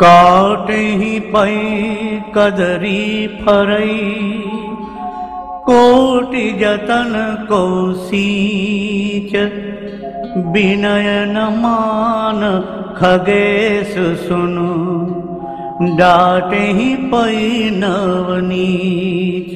काटहि पै कदरी फरी कोटि जतन कोसीच विनयन मान खगेश सुनु डाटे ही पै नवनीच